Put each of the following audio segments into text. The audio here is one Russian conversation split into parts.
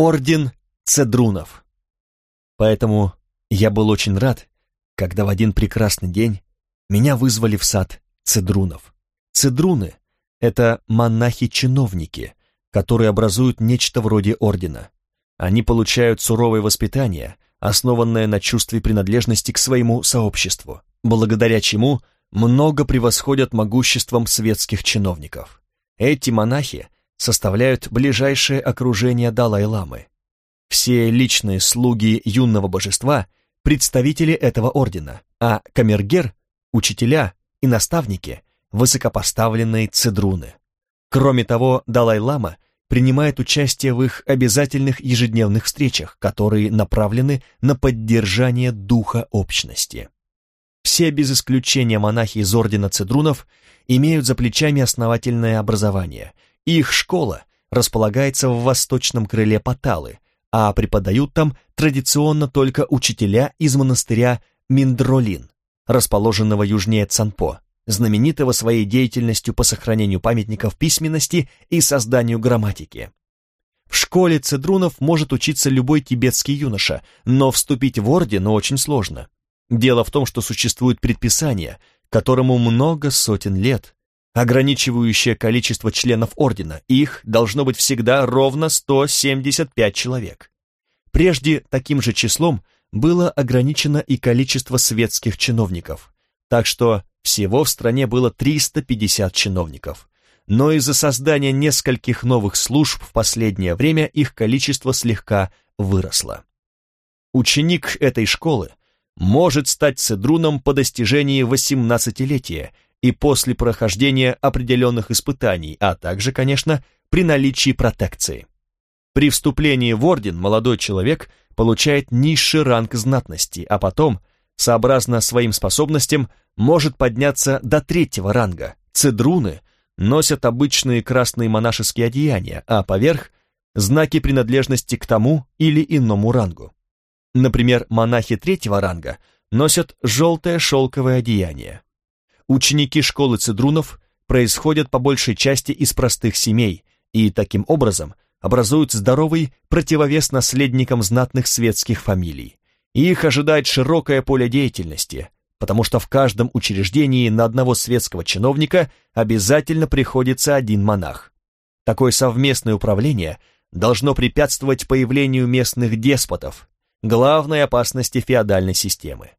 Орден Цедрунов. Поэтому я был очень рад, когда в один прекрасный день меня вызвали в сад Цедрунов. Цедруны — это монахи-чиновники, которые образуют нечто вроде ордена. Они получают суровое воспитание, основанное на чувстве принадлежности к своему сообществу, благодаря чему много превосходят могуществом светских чиновников. Эти монахи составляют ближайшее окружение Далай-ламы. Все личные слуги юного божества – представители этого ордена, а камергер – учителя и наставники – высокопоставленные цедруны. Кроме того, Далай-лама принимает участие в их обязательных ежедневных встречах, которые направлены на поддержание духа общности. Все без исключения монахи из ордена цедрунов имеют за плечами основательное образование. Их школа располагается в восточном крыле Паталы, а преподают там традиционно только учителя из монастыря Миндролин, расположенного южнее Цанпо, знаменитого своей деятельностью по сохранению памятников письменности и созданию грамматики. В школе цедрунов может учиться любой тибетский юноша, но вступить в орден очень сложно. Дело в том, что существует предписание, которому много сотен лет, ограничивающее количество членов ордена, их должно быть всегда ровно 175 человек. Прежде таким же числом было ограничено и количество светских чиновников, так что всего в стране было 350 чиновников. Но из-за создания нескольких новых служб в последнее время их количество слегка выросло. Ученик этой школы может стать цедруном по достижении 18-летия и после прохождения определенных испытаний, а также, конечно, при наличии протекции. При вступлении в орден молодой человек получает низший ранг знатности, а потом, сообразно своим способностям, может подняться до третьего ранга. Цедруны носят обычные красные монашеские одеяния, а поверх – знаки принадлежности к тому или иному рангу. Например, монахи третьего ранга носят желтое шелковое одеяние. Ученики школы цедрунов происходят по большей части из простых семей и таким образом образуют здоровый противовес наследникам знатных светских фамилий. Их ожидает широкое поле деятельности, потому что в каждом учреждении на одного светского чиновника обязательно приходится один монах. Такое совместное управление должно препятствовать появлению местных деспотов, главной опасности феодальной системы.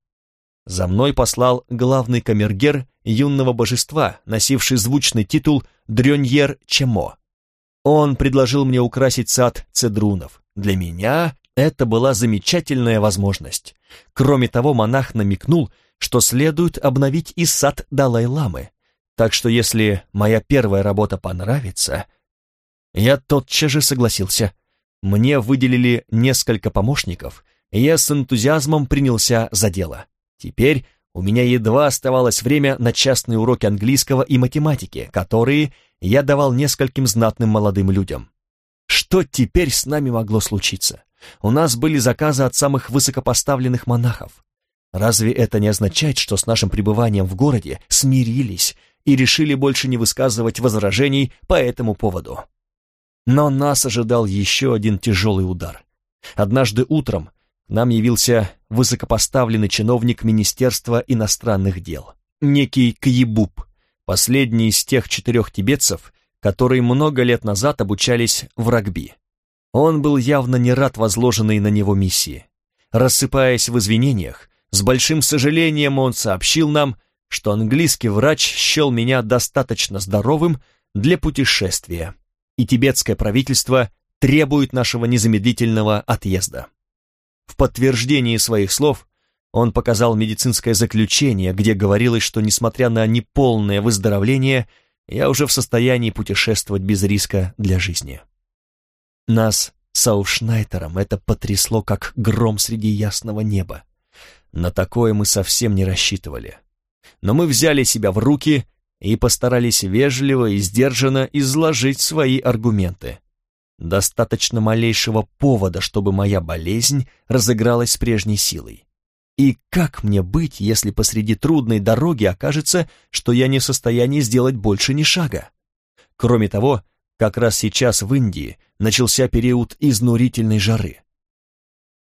За мной послал главный камергер юного божества, носивший звучный титул Дрёньер Чемо. Он предложил мне украсить сад цедрунов. Для меня это была замечательная возможность. Кроме того, монах намекнул, что следует обновить и сад Далай-ламы. Так что если моя первая работа понравится... Я тотчас же согласился. Мне выделили несколько помощников, и я с энтузиазмом принялся за дело. Теперь у меня едва оставалось время на частные уроки английского и математики, которые я давал нескольким знатным молодым людям. Что теперь с нами могло случиться? У нас были заказы от самых высокопоставленных монахов. Разве это не означает, что с нашим пребыванием в городе смирились и решили больше не высказывать возражений по этому поводу? Но нас ожидал еще один тяжелый удар. Однажды утром нам явился высокопоставленный чиновник Министерства иностранных дел, некий Кьебуб, последний из тех четырех тибетцев, которые много лет назад обучались в рагби. Он был явно не рад возложенной на него миссии. Рассыпаясь в извинениях, с большим сожалением он сообщил нам, что английский врач счел меня достаточно здоровым для путешествия, и тибетское правительство требует нашего незамедлительного отъезда. В подтверждении своих слов он показал медицинское заключение, где говорилось, что, несмотря на неполное выздоровление, я уже в состоянии путешествовать без риска для жизни. Нас с Аушнайтером это потрясло, как гром среди ясного неба. На такое мы совсем не рассчитывали. Но мы взяли себя в руки и постарались вежливо и сдержанно изложить свои аргументы. Достаточно малейшего повода, чтобы моя болезнь разыгралась с прежней силой. И как мне быть, если посреди трудной дороги окажется, что я не в состоянии сделать больше ни шага? Кроме того, Как раз сейчас в Индии начался период изнурительной жары.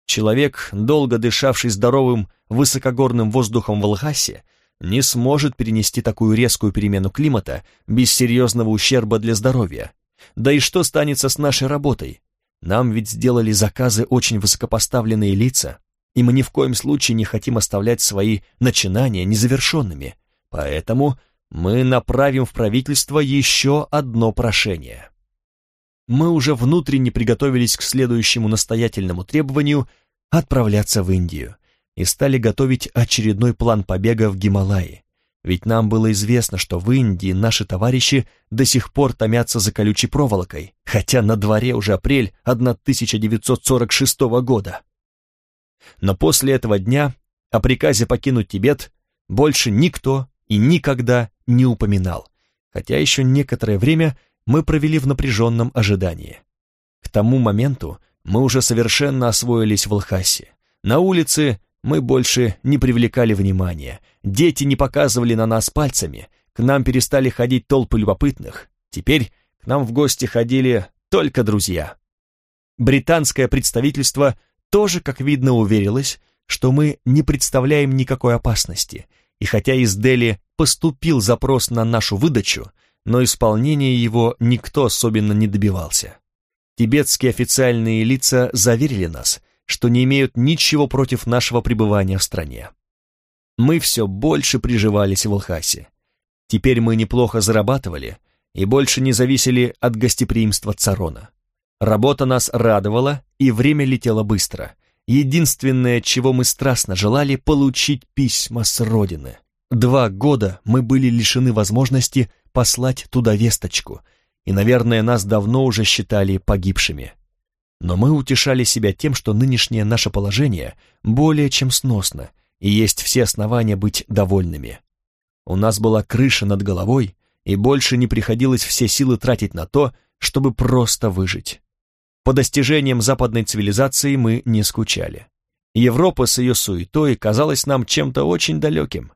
Человек, долго дышавший здоровым высокогорным воздухом в Лхасе, не сможет перенести такую резкую перемену климата без серьезного ущерба для здоровья. Да и что станется с нашей работой? Нам ведь сделали заказы очень высокопоставленные лица, и мы ни в коем случае не хотим оставлять свои начинания незавершенными. Поэтому мы направим в правительство еще одно прошение. Мы уже внутренне приготовились к следующему настоятельному требованию отправляться в Индию и стали готовить очередной план побега в Гималаи. Ведь нам было известно, что в Индии наши товарищи до сих пор томятся за колючей проволокой, хотя на дворе уже апрель 1946 года. Но после этого дня о приказе покинуть Тибет больше никто и никогда не упоминал, хотя еще некоторое время мы провели в напряженном ожидании. К тому моменту мы уже совершенно освоились в Лхасе. На улице мы больше не привлекали внимания, дети не показывали на нас пальцами, к нам перестали ходить толпы любопытных, теперь к нам в гости ходили только друзья. Британское представительство тоже, как видно, уверилось, что мы не представляем никакой опасности, и хотя из Дели поступил запрос на нашу выдачу, но исполнения его никто особенно не добивался. Тибетские официальные лица заверили нас, что не имеют ничего против нашего пребывания в стране. Мы все больше приживались в Лхасе. Теперь мы неплохо зарабатывали и больше не зависели от гостеприимства Царона. Работа нас радовала, и время летело быстро. Единственное, чего мы страстно желали, получить письма с родины. Два года мы были лишены возможности послать туда весточку, и, наверное, нас давно уже считали погибшими. Но мы утешали себя тем, что нынешнее наше положение более чем сносно, и есть все основания быть довольными. У нас была крыша над головой, и больше не приходилось все силы тратить на то, чтобы просто выжить. По достижениям западной цивилизации мы не скучали. Европа с ее суетой казалась нам чем-то очень далеким.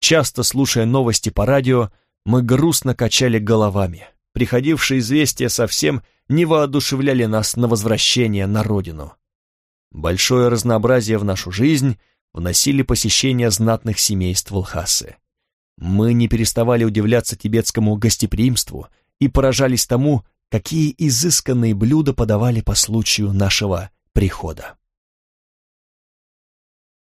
Часто слушая новости по радио, мы грустно качали головами. Приходившие известия совсем не воодушевляли нас на возвращение на родину. Большое разнообразие в нашу жизнь вносили посещения знатных семейств Лхасы. Мы не переставали удивляться тибетскому гостеприимству и поражались тому, какие изысканные блюда подавали по случаю нашего прихода.